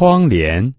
窗帘。